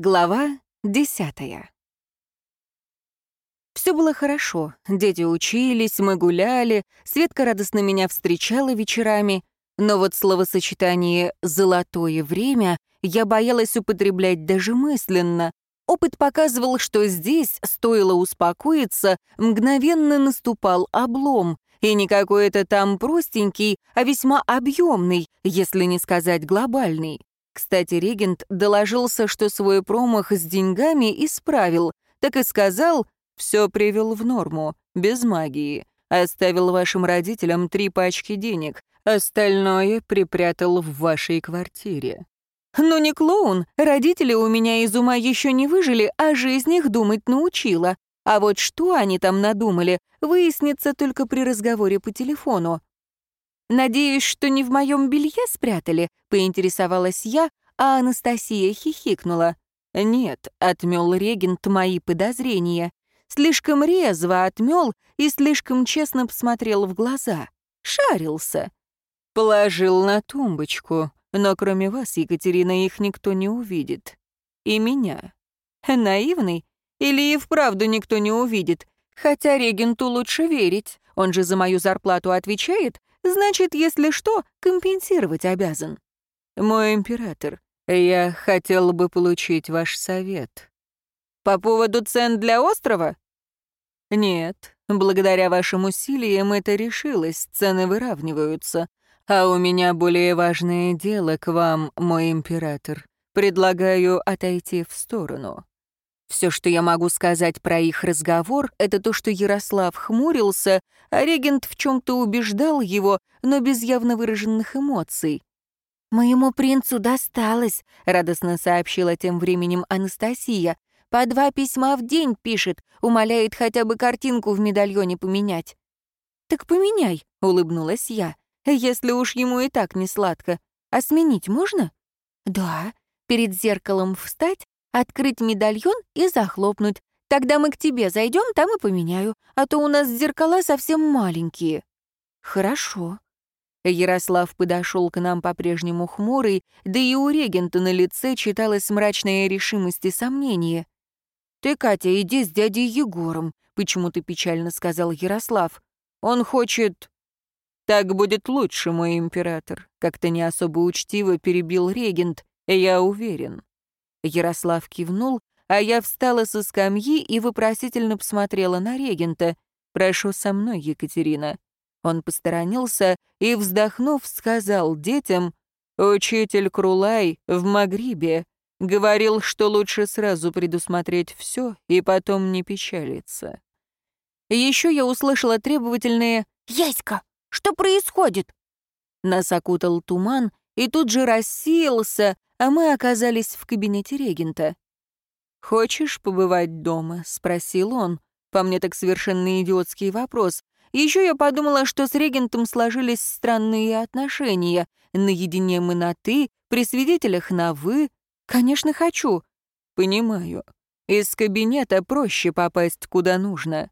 Глава десятая. Все было хорошо. Дети учились, мы гуляли, Светка радостно меня встречала вечерами. Но вот словосочетание «золотое время» я боялась употреблять даже мысленно. Опыт показывал, что здесь, стоило успокоиться, мгновенно наступал облом, и не какой-то там простенький, а весьма объемный, если не сказать глобальный. Кстати, регент доложился, что свой промах с деньгами исправил, так и сказал, все привел в норму, без магии. Оставил вашим родителям три пачки денег, остальное припрятал в вашей квартире. Ну не клоун, родители у меня из ума еще не выжили, а жизнь их думать научила. А вот что они там надумали, выяснится только при разговоре по телефону. «Надеюсь, что не в моем белье спрятали?» — поинтересовалась я, а Анастасия хихикнула. «Нет», — отмел регент мои подозрения. Слишком резво отмел и слишком честно посмотрел в глаза. Шарился. Положил на тумбочку, но кроме вас, Екатерина, их никто не увидит. И меня. Наивный? Или и вправду никто не увидит? Хотя регенту лучше верить. Он же за мою зарплату отвечает, Значит, если что, компенсировать обязан. Мой император, я хотел бы получить ваш совет. По поводу цен для острова? Нет, благодаря вашим усилиям это решилось, цены выравниваются. А у меня более важное дело к вам, мой император. Предлагаю отойти в сторону. Все, что я могу сказать про их разговор, это то, что Ярослав хмурился, а регент в чем-то убеждал его, но без явно выраженных эмоций. «Моему принцу досталось», — радостно сообщила тем временем Анастасия. «По два письма в день пишет, умоляет хотя бы картинку в медальоне поменять». «Так поменяй», — улыбнулась я, «если уж ему и так не сладко. А сменить можно?» «Да, перед зеркалом встать, Открыть медальон и захлопнуть. Тогда мы к тебе зайдем, там и поменяю, а то у нас зеркала совсем маленькие». «Хорошо». Ярослав подошел к нам по-прежнему хмурый, да и у регента на лице читалась мрачная решимость и сомнение. «Ты, Катя, иди с дядей Егором», — почему-то печально сказал Ярослав. «Он хочет...» «Так будет лучше, мой император», — как-то не особо учтиво перебил регент, я уверен. Ярослав кивнул, а я встала со скамьи и вопросительно посмотрела на регента. «Прошу со мной, Екатерина». Он посторонился и, вздохнув, сказал детям, «Учитель Крулай в Магрибе говорил, что лучше сразу предусмотреть все и потом не печалиться». Еще я услышала требовательные «Яська, что происходит?» Нас окутал туман и тут же рассеялся, а мы оказались в кабинете регента. «Хочешь побывать дома?» — спросил он. По мне так совершенно идиотский вопрос. Еще я подумала, что с регентом сложились странные отношения. Наедине мы на «ты», при свидетелях на «вы». Конечно, хочу. Понимаю. Из кабинета проще попасть куда нужно.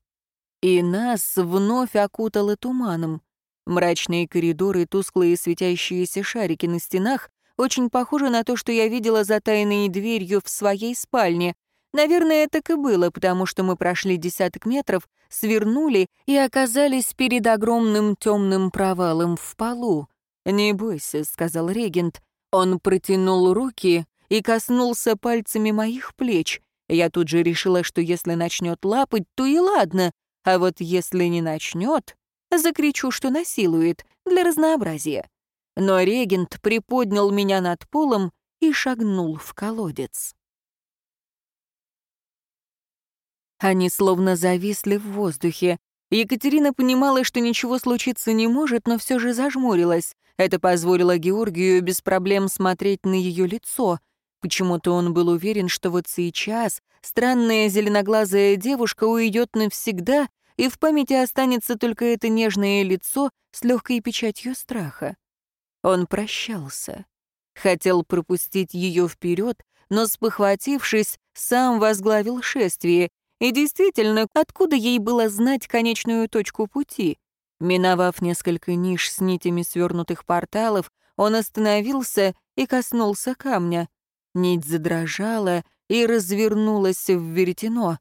И нас вновь окутало туманом. Мрачные коридоры, тусклые светящиеся шарики на стенах, очень похоже на то, что я видела за тайной дверью в своей спальне. Наверное, так и было, потому что мы прошли десяток метров, свернули и оказались перед огромным темным провалом в полу. «Не бойся», — сказал регент. Он протянул руки и коснулся пальцами моих плеч. Я тут же решила, что если начнет лапать, то и ладно, а вот если не начнет, закричу, что насилует, для разнообразия но регент приподнял меня над полом и шагнул в колодец. Они словно зависли в воздухе. Екатерина понимала, что ничего случиться не может, но все же зажмурилась. Это позволило Георгию без проблем смотреть на ее лицо. Почему-то он был уверен, что вот сейчас странная зеленоглазая девушка уйдет навсегда, и в памяти останется только это нежное лицо с легкой печатью страха. Он прощался. Хотел пропустить ее вперед, но, спохватившись, сам возглавил шествие. И действительно, откуда ей было знать конечную точку пути? Миновав несколько ниш с нитями свернутых порталов, он остановился и коснулся камня. Нить задрожала, и развернулась в веретено.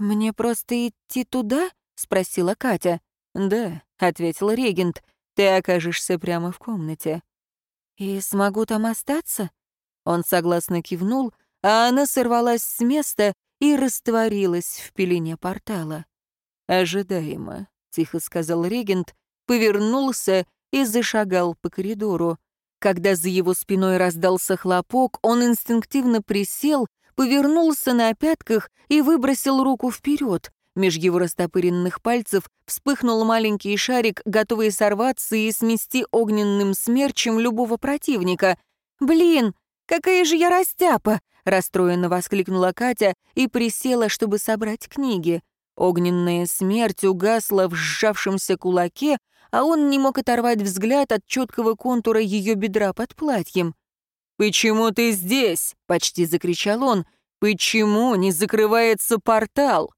«Мне просто идти туда?» — спросила Катя. «Да», — ответил регент, — «ты окажешься прямо в комнате». «И смогу там остаться?» Он согласно кивнул, а она сорвалась с места и растворилась в пелене портала. «Ожидаемо», — тихо сказал регент, повернулся и зашагал по коридору. Когда за его спиной раздался хлопок, он инстинктивно присел, повернулся на пятках и выбросил руку вперед. Меж его растопыренных пальцев вспыхнул маленький шарик, готовый сорваться и смести огненным смерчем любого противника. «Блин, какая же я растяпа!» — расстроенно воскликнула Катя и присела, чтобы собрать книги. Огненная смерть угасла в сжавшемся кулаке, а он не мог оторвать взгляд от четкого контура ее бедра под платьем. «Почему ты здесь?» — почти закричал он. «Почему не закрывается портал?»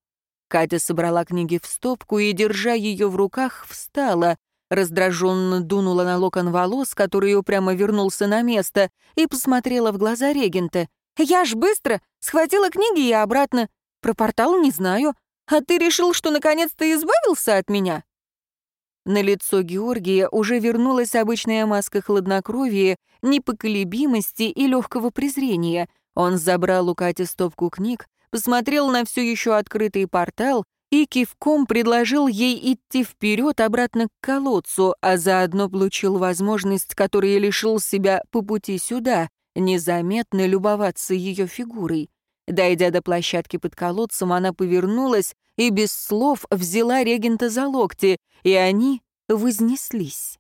Катя собрала книги в стопку и, держа ее в руках, встала, раздраженно дунула на локон волос, который упрямо вернулся на место, и посмотрела в глаза регента. «Я ж быстро схватила книги и обратно. Про портал не знаю. А ты решил, что наконец-то избавился от меня?» На лицо Георгия уже вернулась обычная маска хладнокровия, непоколебимости и легкого презрения. Он забрал у Кати стопку книг, посмотрел на все еще открытый портал и кивком предложил ей идти вперед обратно к колодцу, а заодно получил возможность, которой лишил себя по пути сюда, незаметно любоваться ее фигурой. Дойдя до площадки под колодцем, она повернулась и без слов взяла регента за локти, и они вознеслись.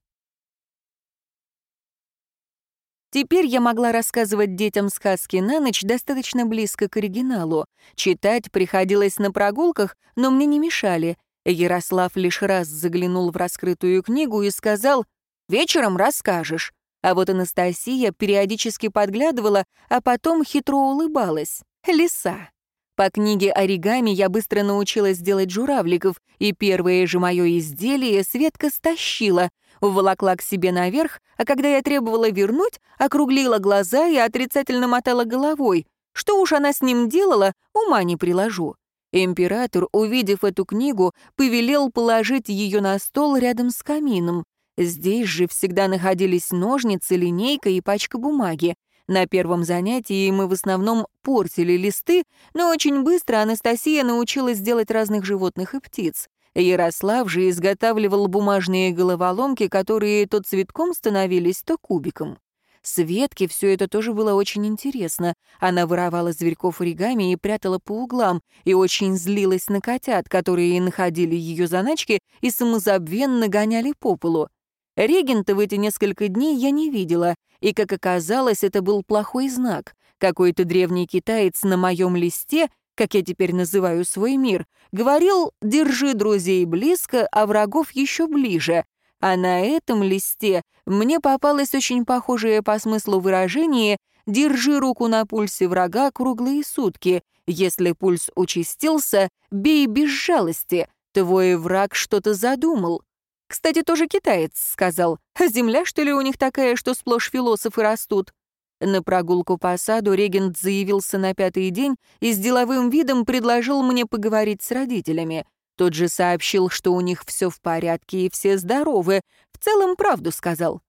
Теперь я могла рассказывать детям сказки на ночь достаточно близко к оригиналу. Читать приходилось на прогулках, но мне не мешали. Ярослав лишь раз заглянул в раскрытую книгу и сказал «Вечером расскажешь». А вот Анастасия периодически подглядывала, а потом хитро улыбалась. Лиса. По книге «Оригами» я быстро научилась делать журавликов, и первое же мое изделие Светка стащила, уволокла к себе наверх, а когда я требовала вернуть, округлила глаза и отрицательно мотала головой. Что уж она с ним делала, ума не приложу. Император, увидев эту книгу, повелел положить ее на стол рядом с камином. Здесь же всегда находились ножницы, линейка и пачка бумаги. На первом занятии мы в основном портили листы, но очень быстро Анастасия научилась делать разных животных и птиц. Ярослав же изготавливал бумажные головоломки, которые то цветком становились, то кубиком. Светке все это тоже было очень интересно. Она воровала зверьков оригами и прятала по углам, и очень злилась на котят, которые находили ее заначки и самозабвенно гоняли по полу. Регента в эти несколько дней я не видела, и, как оказалось, это был плохой знак. Какой-то древний китаец на моем листе, как я теперь называю свой мир, говорил «держи друзей близко, а врагов еще ближе», а на этом листе мне попалось очень похожее по смыслу выражение «держи руку на пульсе врага круглые сутки», если пульс участился, бей без жалости, твой враг что-то задумал. Кстати, тоже китаец сказал. Земля, что ли, у них такая, что сплошь философы растут? На прогулку по саду регент заявился на пятый день и с деловым видом предложил мне поговорить с родителями. Тот же сообщил, что у них все в порядке и все здоровы. В целом правду сказал.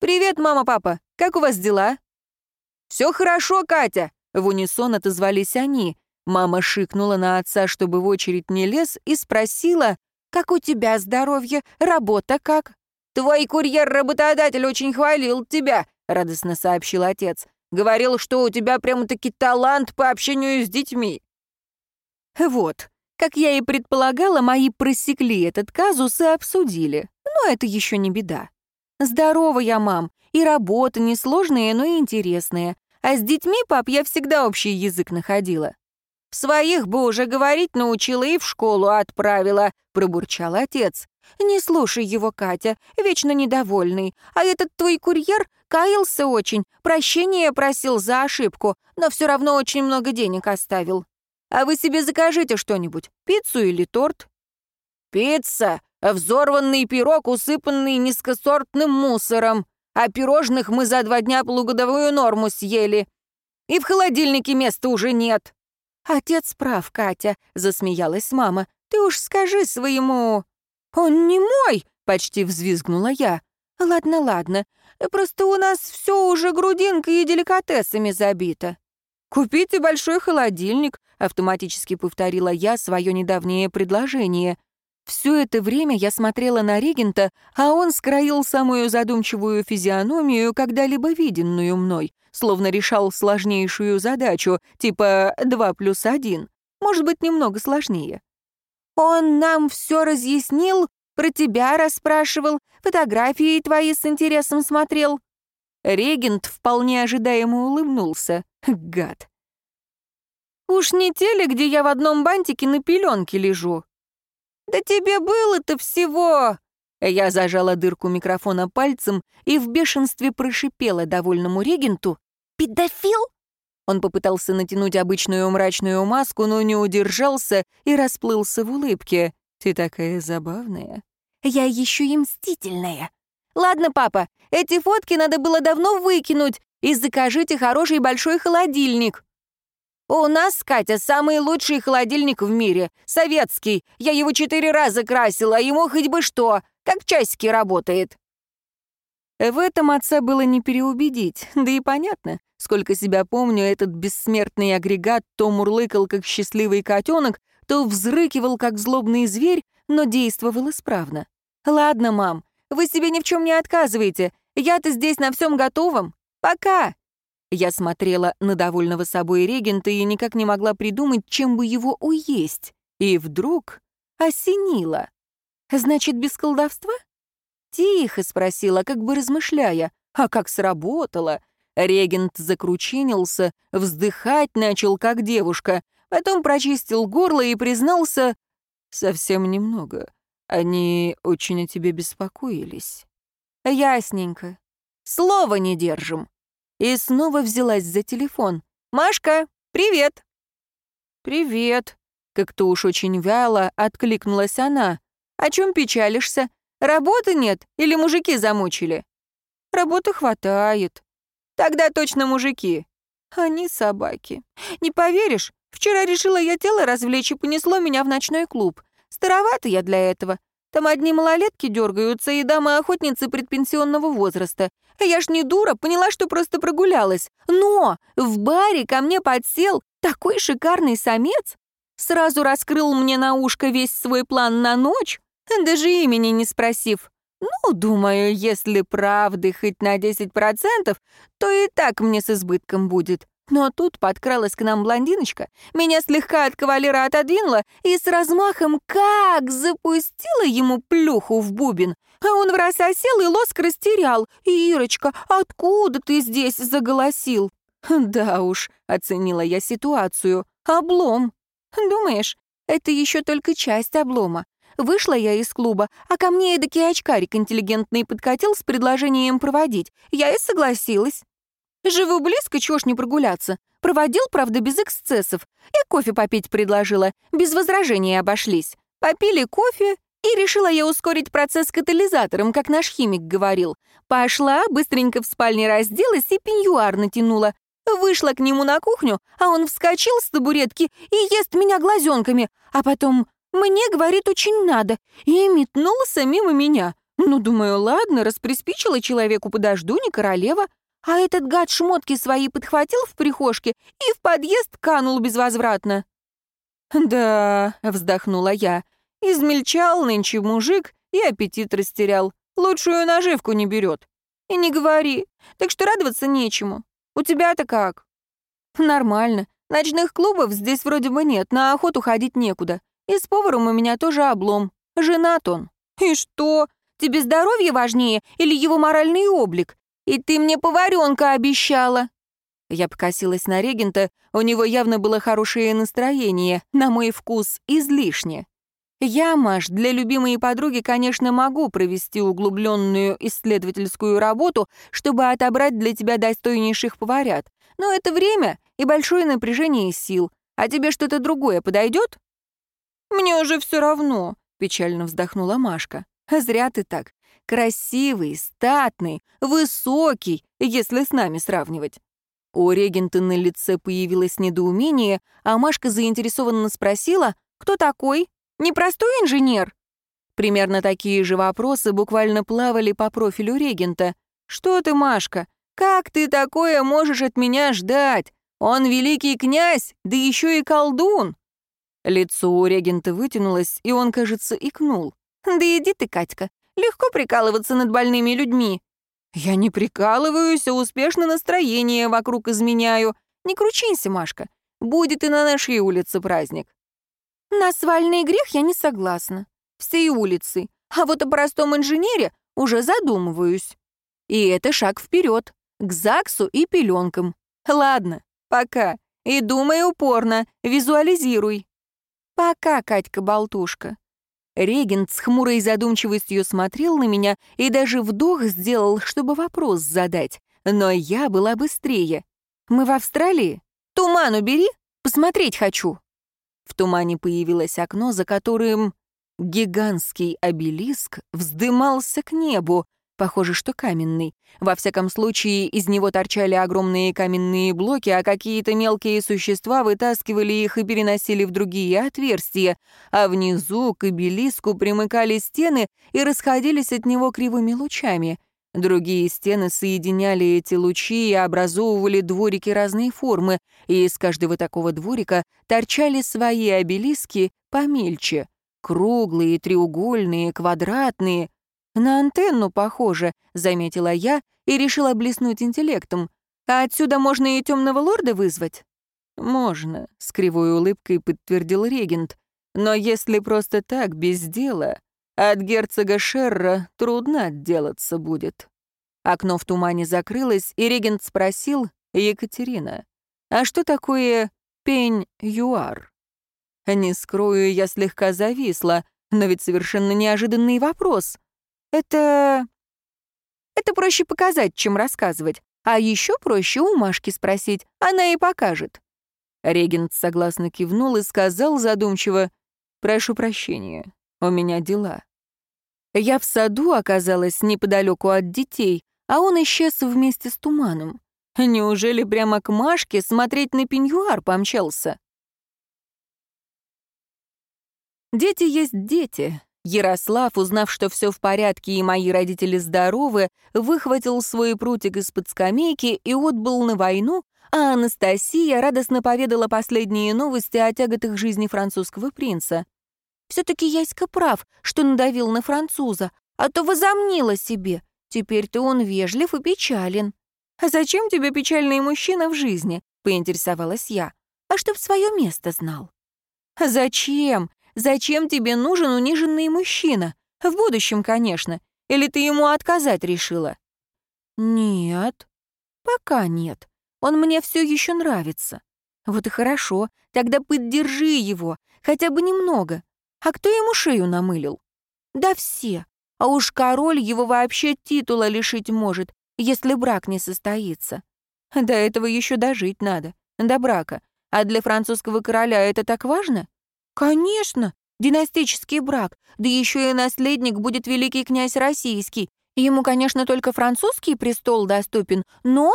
«Привет, мама, папа. Как у вас дела?» «Все хорошо, Катя!» — в унисон отозвались они. Мама шикнула на отца, чтобы в очередь не лез, и спросила, «Как у тебя здоровье? Работа как?» «Твой курьер-работодатель очень хвалил тебя», — радостно сообщил отец. «Говорил, что у тебя прямо-таки талант по общению с детьми». Вот, как я и предполагала, мои просекли этот казус и обсудили. Но это еще не беда. Здорова я, мам, и работа несложная, но и интересная. А с детьми, пап, я всегда общий язык находила. «Своих бы уже говорить научила и в школу отправила», — пробурчал отец. «Не слушай его, Катя, вечно недовольный. А этот твой курьер каялся очень, прощения просил за ошибку, но все равно очень много денег оставил. А вы себе закажите что-нибудь, пиццу или торт?» «Пицца! Взорванный пирог, усыпанный низкосортным мусором. А пирожных мы за два дня полугодовую норму съели. И в холодильнике места уже нет». «Отец прав, Катя», — засмеялась мама. «Ты уж скажи своему...» «Он не мой!» — почти взвизгнула я. «Ладно, ладно. Просто у нас все уже грудинкой и деликатесами забито». «Купите большой холодильник», — автоматически повторила я свое недавнее предложение. Все это время я смотрела на регента, а он скроил самую задумчивую физиономию, когда-либо виденную мной, словно решал сложнейшую задачу, типа два плюс один, может быть, немного сложнее. «Он нам все разъяснил, про тебя расспрашивал, фотографии твои с интересом смотрел». Регент вполне ожидаемо улыбнулся. Гад. «Уж не те ли, где я в одном бантике на пеленке лежу?» «Да тебе было-то всего!» Я зажала дырку микрофона пальцем и в бешенстве прошипела довольному регенту. «Педофил?» Он попытался натянуть обычную мрачную маску, но не удержался и расплылся в улыбке. «Ты такая забавная». «Я еще и мстительная». «Ладно, папа, эти фотки надо было давно выкинуть и закажите хороший большой холодильник». «У нас, Катя, самый лучший холодильник в мире. Советский. Я его четыре раза красила, ему хоть бы что. Как часики работает». В этом отца было не переубедить, да и понятно. Сколько себя помню, этот бессмертный агрегат то мурлыкал, как счастливый котенок, то взрыкивал, как злобный зверь, но действовал исправно. «Ладно, мам, вы себе ни в чем не отказываете. Я-то здесь на всем готовом. Пока!» Я смотрела на довольного собой регента и никак не могла придумать, чем бы его уесть. И вдруг осенило. «Значит, без колдовства?» Тихо спросила, как бы размышляя. А как сработало? Регент закручинился, вздыхать начал, как девушка. Потом прочистил горло и признался «Совсем немного. Они очень о тебе беспокоились». «Ясненько. Слова не держим». И снова взялась за телефон. «Машка, привет!» «Привет!» Как-то уж очень вяло откликнулась она. «О чем печалишься? Работы нет или мужики замучили?» «Работы хватает». «Тогда точно мужики». «Они собаки. Не поверишь, вчера решила я тело развлечь и понесло меня в ночной клуб. Старовато я для этого. Там одни малолетки дергаются и дамы-охотницы предпенсионного возраста. Я ж не дура, поняла, что просто прогулялась. Но в баре ко мне подсел такой шикарный самец. Сразу раскрыл мне на ушко весь свой план на ночь, даже имени не спросив. Ну, думаю, если правды хоть на 10%, то и так мне с избытком будет. Но тут подкралась к нам блондиночка, меня слегка от кавалера отодвинула и с размахом как запустила ему плюху в бубен. А он в раз осел и лоск растерял. «Ирочка, откуда ты здесь?» — заголосил. «Да уж», — оценила я ситуацию. «Облом». «Думаешь, это еще только часть облома. Вышла я из клуба, а ко мне эдакий очкарик интеллигентный подкатил с предложением проводить. Я и согласилась. Живу близко, чего ж не прогуляться. Проводил, правда, без эксцессов. И кофе попить предложила. Без возражений обошлись. Попили кофе, и решила я ускорить процесс катализатором, как наш химик говорил. Пошла, быстренько в спальне разделась и пеньюар натянула. Вышла к нему на кухню, а он вскочил с табуретки и ест меня глазенками, а потом «мне, говорит, очень надо», и метнулся мимо меня. Ну, думаю, ладно, расприспичила человеку, подожду, не королева. А этот гад шмотки свои подхватил в прихожке и в подъезд канул безвозвратно. «Да», — вздохнула я, — «измельчал нынче мужик и аппетит растерял. Лучшую наживку не берет. И не говори, так что радоваться нечему. У тебя-то как?» «Нормально. Ночных клубов здесь вроде бы нет, на охоту ходить некуда. И с поваром у меня тоже облом. Женат он». «И что? Тебе здоровье важнее или его моральный облик? И ты мне поваренка обещала!» Я покосилась на регента, у него явно было хорошее настроение, на мой вкус излишне. Я, Маш, для любимой подруги, конечно, могу провести углубленную исследовательскую работу, чтобы отобрать для тебя достойнейших поварят. Но это время и большое напряжение сил. А тебе что-то другое подойдет? Мне уже все равно, печально вздохнула Машка. Зря ты так. Красивый, статный, высокий, если с нами сравнивать. У регента на лице появилось недоумение, а Машка заинтересованно спросила, «Кто такой? Непростой инженер?» Примерно такие же вопросы буквально плавали по профилю регента. «Что ты, Машка? Как ты такое можешь от меня ждать? Он великий князь, да еще и колдун!» Лицо у регента вытянулось, и он, кажется, икнул. «Да иди ты, Катька, легко прикалываться над больными людьми. «Я не прикалываюсь, а успешно настроение вокруг изменяю. Не кручинься, Машка. Будет и на нашей улице праздник». «На свальный грех я не согласна. Всей улицы. А вот о простом инженере уже задумываюсь. И это шаг вперед, к ЗАГСу и пеленкам. Ладно, пока. И думай упорно, визуализируй. Пока, Катька-болтушка. Регент с хмурой задумчивостью смотрел на меня и даже вдох сделал, чтобы вопрос задать. Но я была быстрее. «Мы в Австралии? Туман убери, посмотреть хочу». В тумане появилось окно, за которым гигантский обелиск вздымался к небу, Похоже, что каменный. Во всяком случае, из него торчали огромные каменные блоки, а какие-то мелкие существа вытаскивали их и переносили в другие отверстия, а внизу к обелиску примыкали стены и расходились от него кривыми лучами. Другие стены соединяли эти лучи и образовывали дворики разной формы, и из каждого такого дворика торчали свои обелиски помельче — круглые, треугольные, квадратные — «На антенну похоже», — заметила я и решила блеснуть интеллектом. «А отсюда можно и темного лорда вызвать?» «Можно», — с кривой улыбкой подтвердил регент. «Но если просто так, без дела, от герцога Шерра трудно отделаться будет». Окно в тумане закрылось, и регент спросил Екатерина, «А что такое пень-юар?» Не скрою, я слегка зависла, но ведь совершенно неожиданный вопрос. Это... Это проще показать, чем рассказывать. А еще проще у Машки спросить, она и покажет. Регент согласно кивнул и сказал задумчиво, «Прошу прощения, у меня дела». Я в саду оказалась неподалеку от детей, а он исчез вместе с туманом. Неужели прямо к Машке смотреть на пеньюар помчался? Дети есть дети, Ярослав, узнав, что все в порядке и мои родители здоровы, выхватил свой прутик из-под скамейки и отбыл на войну, а Анастасия радостно поведала последние новости о тяготах жизни французского принца. «Все-таки Яська прав, что надавил на француза, а то возомнила себе. Теперь-то он вежлив и печален». «А зачем тебе печальный мужчина в жизни?» — поинтересовалась я. «А чтоб свое место знал». «Зачем? Зачем тебе нужен униженный мужчина? В будущем, конечно. Или ты ему отказать решила?» «Нет, пока нет. Он мне все еще нравится. Вот и хорошо, тогда поддержи его, хотя бы немного. А кто ему шею намылил?» «Да все. А уж король его вообще титула лишить может, если брак не состоится. До этого еще дожить надо, до брака. А для французского короля это так важно? «Конечно! Династический брак, да еще и наследник будет великий князь российский. Ему, конечно, только французский престол доступен, но...»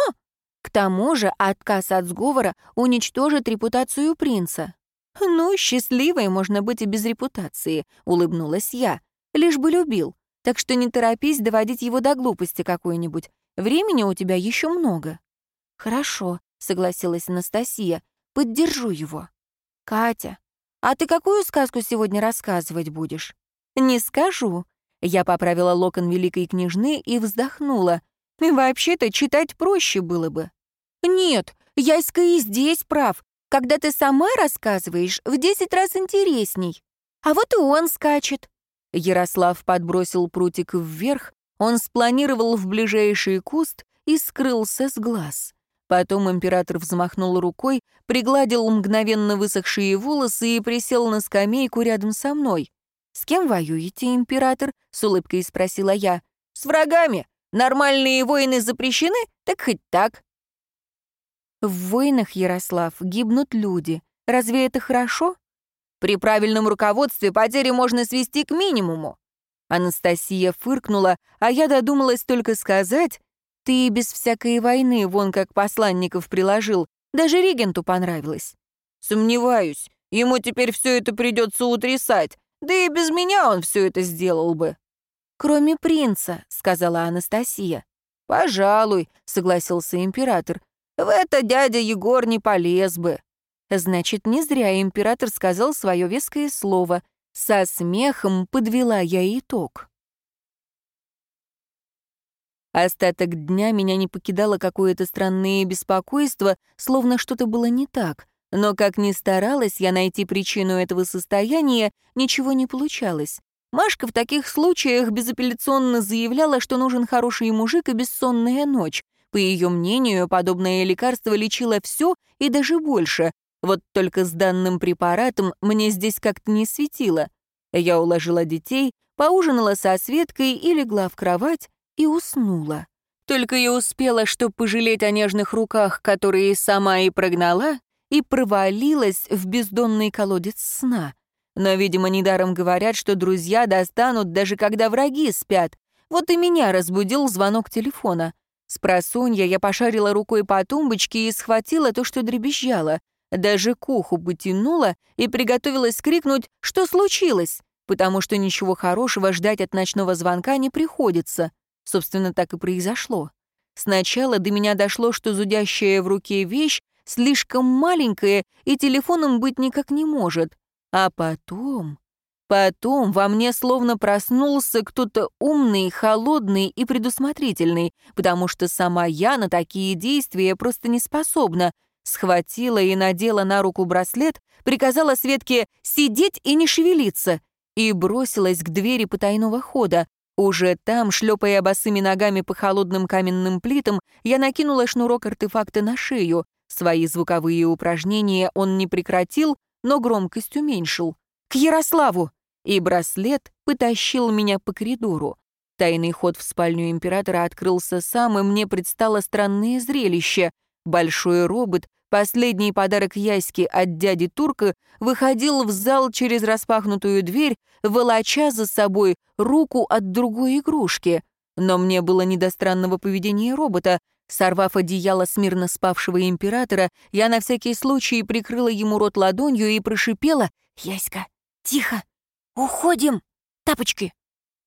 К тому же отказ от сговора уничтожит репутацию принца. «Ну, счастливой можно быть и без репутации», — улыбнулась я. «Лишь бы любил. Так что не торопись доводить его до глупости какой-нибудь. Времени у тебя еще много». «Хорошо», — согласилась Анастасия. «Поддержу его». «Катя, «А ты какую сказку сегодня рассказывать будешь?» «Не скажу». Я поправила локон великой княжны и вздохнула. «Вообще-то читать проще было бы». «Нет, Яська и здесь прав. Когда ты сама рассказываешь, в десять раз интересней. А вот и он скачет». Ярослав подбросил прутик вверх, он спланировал в ближайший куст и скрылся с глаз. Потом император взмахнул рукой, пригладил мгновенно высохшие волосы и присел на скамейку рядом со мной. «С кем воюете, император?» — с улыбкой спросила я. «С врагами. Нормальные войны запрещены, так хоть так». В войнах, Ярослав, гибнут люди. Разве это хорошо? При правильном руководстве потери можно свести к минимуму. Анастасия фыркнула, а я додумалась только сказать, Ты без всякой войны вон как посланников приложил. Даже регенту понравилось». «Сомневаюсь. Ему теперь все это придется утрясать. Да и без меня он все это сделал бы». «Кроме принца», — сказала Анастасия. «Пожалуй», — согласился император. «В это дядя Егор не полез бы». Значит, не зря император сказал свое веское слово. Со смехом подвела я итог. Остаток дня меня не покидало какое-то странное беспокойство, словно что-то было не так. Но как ни старалась я найти причину этого состояния, ничего не получалось. Машка в таких случаях безапелляционно заявляла, что нужен хороший мужик и бессонная ночь. По ее мнению, подобное лекарство лечило все и даже больше. Вот только с данным препаратом мне здесь как-то не светило. Я уложила детей, поужинала со Светкой и легла в кровать и уснула. Только я успела, что пожалеть о нежных руках, которые сама и прогнала, и провалилась в бездонный колодец сна. Но, видимо, недаром говорят, что друзья достанут, даже когда враги спят. Вот и меня разбудил звонок телефона. С просунья я пошарила рукой по тумбочке и схватила то, что дребезжало. Даже к уху потянула и приготовилась крикнуть «Что случилось?», потому что ничего хорошего ждать от ночного звонка не приходится. Собственно, так и произошло. Сначала до меня дошло, что зудящая в руке вещь слишком маленькая и телефоном быть никак не может. А потом... Потом во мне словно проснулся кто-то умный, холодный и предусмотрительный, потому что сама я на такие действия просто не способна. Схватила и надела на руку браслет, приказала Светке сидеть и не шевелиться и бросилась к двери потайного хода. Уже там, шлепая босыми ногами по холодным каменным плитам, я накинула шнурок артефакта на шею. Свои звуковые упражнения он не прекратил, но громкость уменьшил. «К Ярославу!» И браслет потащил меня по коридору. Тайный ход в спальню императора открылся сам, и мне предстало странное зрелище. Большой робот, последний подарок Яське от дяди Турка, выходил в зал через распахнутую дверь, волоча за собой руку от другой игрушки. Но мне было не до странного поведения робота. Сорвав одеяло смирно спавшего императора, я на всякий случай прикрыла ему рот ладонью и прошипела «Яська, тихо! Уходим! Тапочки!»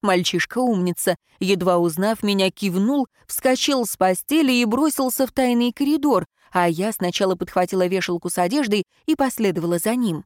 Мальчишка умница, едва узнав меня, кивнул, вскочил с постели и бросился в тайный коридор, а я сначала подхватила вешалку с одеждой и последовала за ним.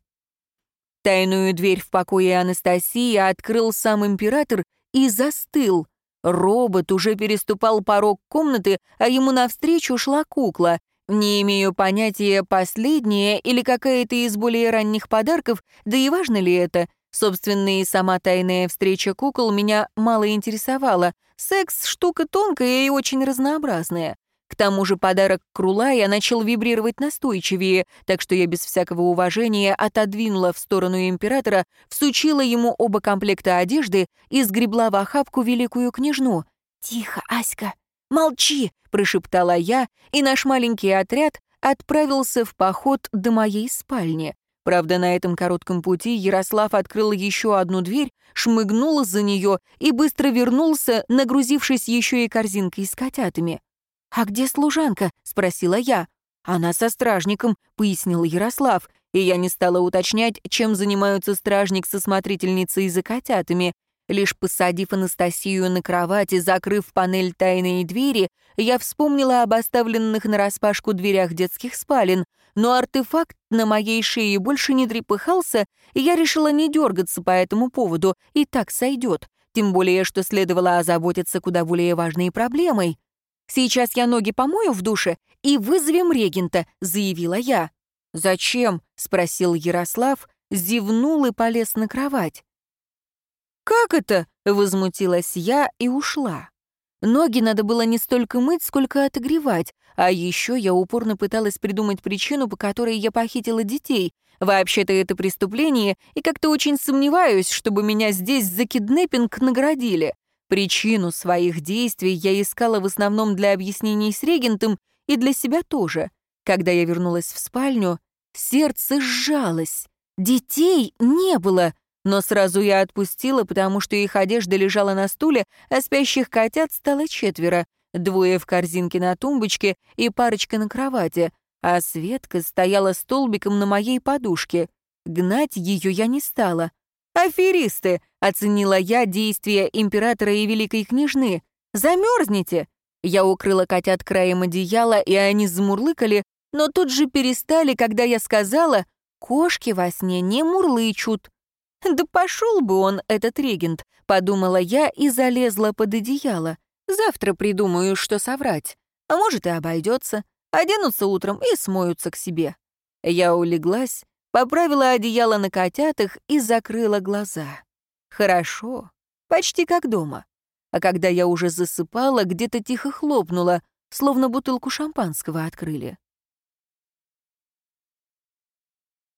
Тайную дверь в покое Анастасии открыл сам император и застыл — Робот уже переступал порог комнаты, а ему навстречу шла кукла. Не имею понятия, последняя или какая-то из более ранних подарков, да и важно ли это. Собственно, и сама тайная встреча кукол меня мало интересовала. Секс — штука тонкая и очень разнообразная. К тому же подарок Крулая начал вибрировать настойчивее, так что я без всякого уважения отодвинула в сторону императора, всучила ему оба комплекта одежды и сгребла в охапку великую княжну. «Тихо, Аська, молчи!» — прошептала я, и наш маленький отряд отправился в поход до моей спальни. Правда, на этом коротком пути Ярослав открыл еще одну дверь, шмыгнул за нее и быстро вернулся, нагрузившись еще и корзинкой с котятами. «А где служанка?» — спросила я. «Она со стражником», — пояснил Ярослав, и я не стала уточнять, чем занимаются стражник со смотрительницей за котятами. Лишь посадив Анастасию на кровать и закрыв панель тайной двери, я вспомнила об оставленных нараспашку дверях детских спален, но артефакт на моей шее больше не трепыхался, и я решила не дергаться по этому поводу, и так сойдет, тем более, что следовало озаботиться куда более важной проблемой. «Сейчас я ноги помою в душе и вызовем регента», — заявила я. «Зачем?» — спросил Ярослав, зевнул и полез на кровать. «Как это?» — возмутилась я и ушла. Ноги надо было не столько мыть, сколько отогревать, а еще я упорно пыталась придумать причину, по которой я похитила детей. Вообще-то это преступление, и как-то очень сомневаюсь, чтобы меня здесь за киднеппинг наградили. Причину своих действий я искала в основном для объяснений с регентом и для себя тоже. Когда я вернулась в спальню, сердце сжалось. Детей не было, но сразу я отпустила, потому что их одежда лежала на стуле, а спящих котят стало четверо. двое в корзинке на тумбочке и парочка на кровати, а Светка стояла столбиком на моей подушке. Гнать ее я не стала. «Аферисты!» — оценила я действия императора и великой княжны. «Замерзнете!» Я укрыла котят краем одеяла, и они замурлыкали, но тут же перестали, когда я сказала, «Кошки во сне не мурлычут». «Да пошел бы он, этот регент», — подумала я и залезла под одеяло. «Завтра придумаю, что соврать. А может, и обойдется. Оденутся утром и смоются к себе». Я улеглась, поправила одеяло на котятах и закрыла глаза. Хорошо, почти как дома. А когда я уже засыпала, где-то тихо хлопнула, словно бутылку шампанского открыли.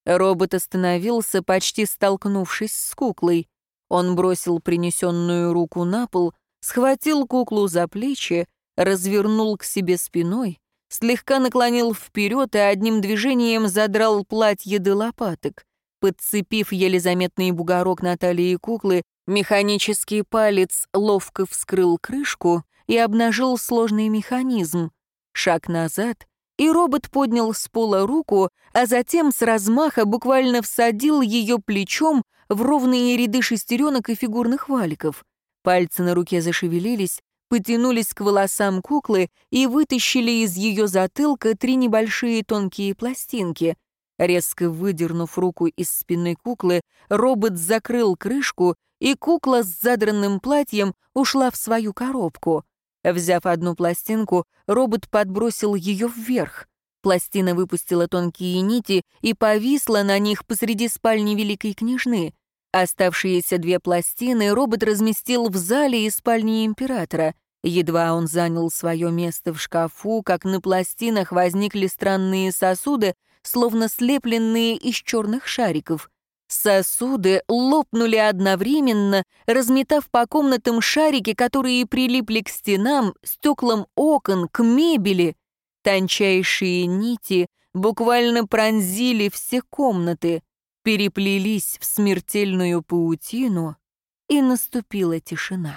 Робот остановился, почти столкнувшись с куклой. Он бросил принесенную руку на пол, схватил куклу за плечи, развернул к себе спиной, слегка наклонил вперед и одним движением задрал платье до лопаток. Подцепив еле заметный бугорок на талии куклы, механический палец ловко вскрыл крышку и обнажил сложный механизм. Шаг назад, и робот поднял с пола руку, а затем с размаха буквально всадил ее плечом в ровные ряды шестеренок и фигурных валиков. Пальцы на руке зашевелились, потянулись к волосам куклы и вытащили из ее затылка три небольшие тонкие пластинки — Резко выдернув руку из спины куклы, робот закрыл крышку, и кукла с задранным платьем ушла в свою коробку. Взяв одну пластинку, робот подбросил ее вверх. Пластина выпустила тонкие нити и повисла на них посреди спальни Великой Княжны. Оставшиеся две пластины робот разместил в зале и спальне императора. Едва он занял свое место в шкафу, как на пластинах возникли странные сосуды, словно слепленные из черных шариков. Сосуды лопнули одновременно, разметав по комнатам шарики, которые прилипли к стенам, стеклам окон, к мебели. Тончайшие нити буквально пронзили все комнаты, переплелись в смертельную паутину, и наступила тишина.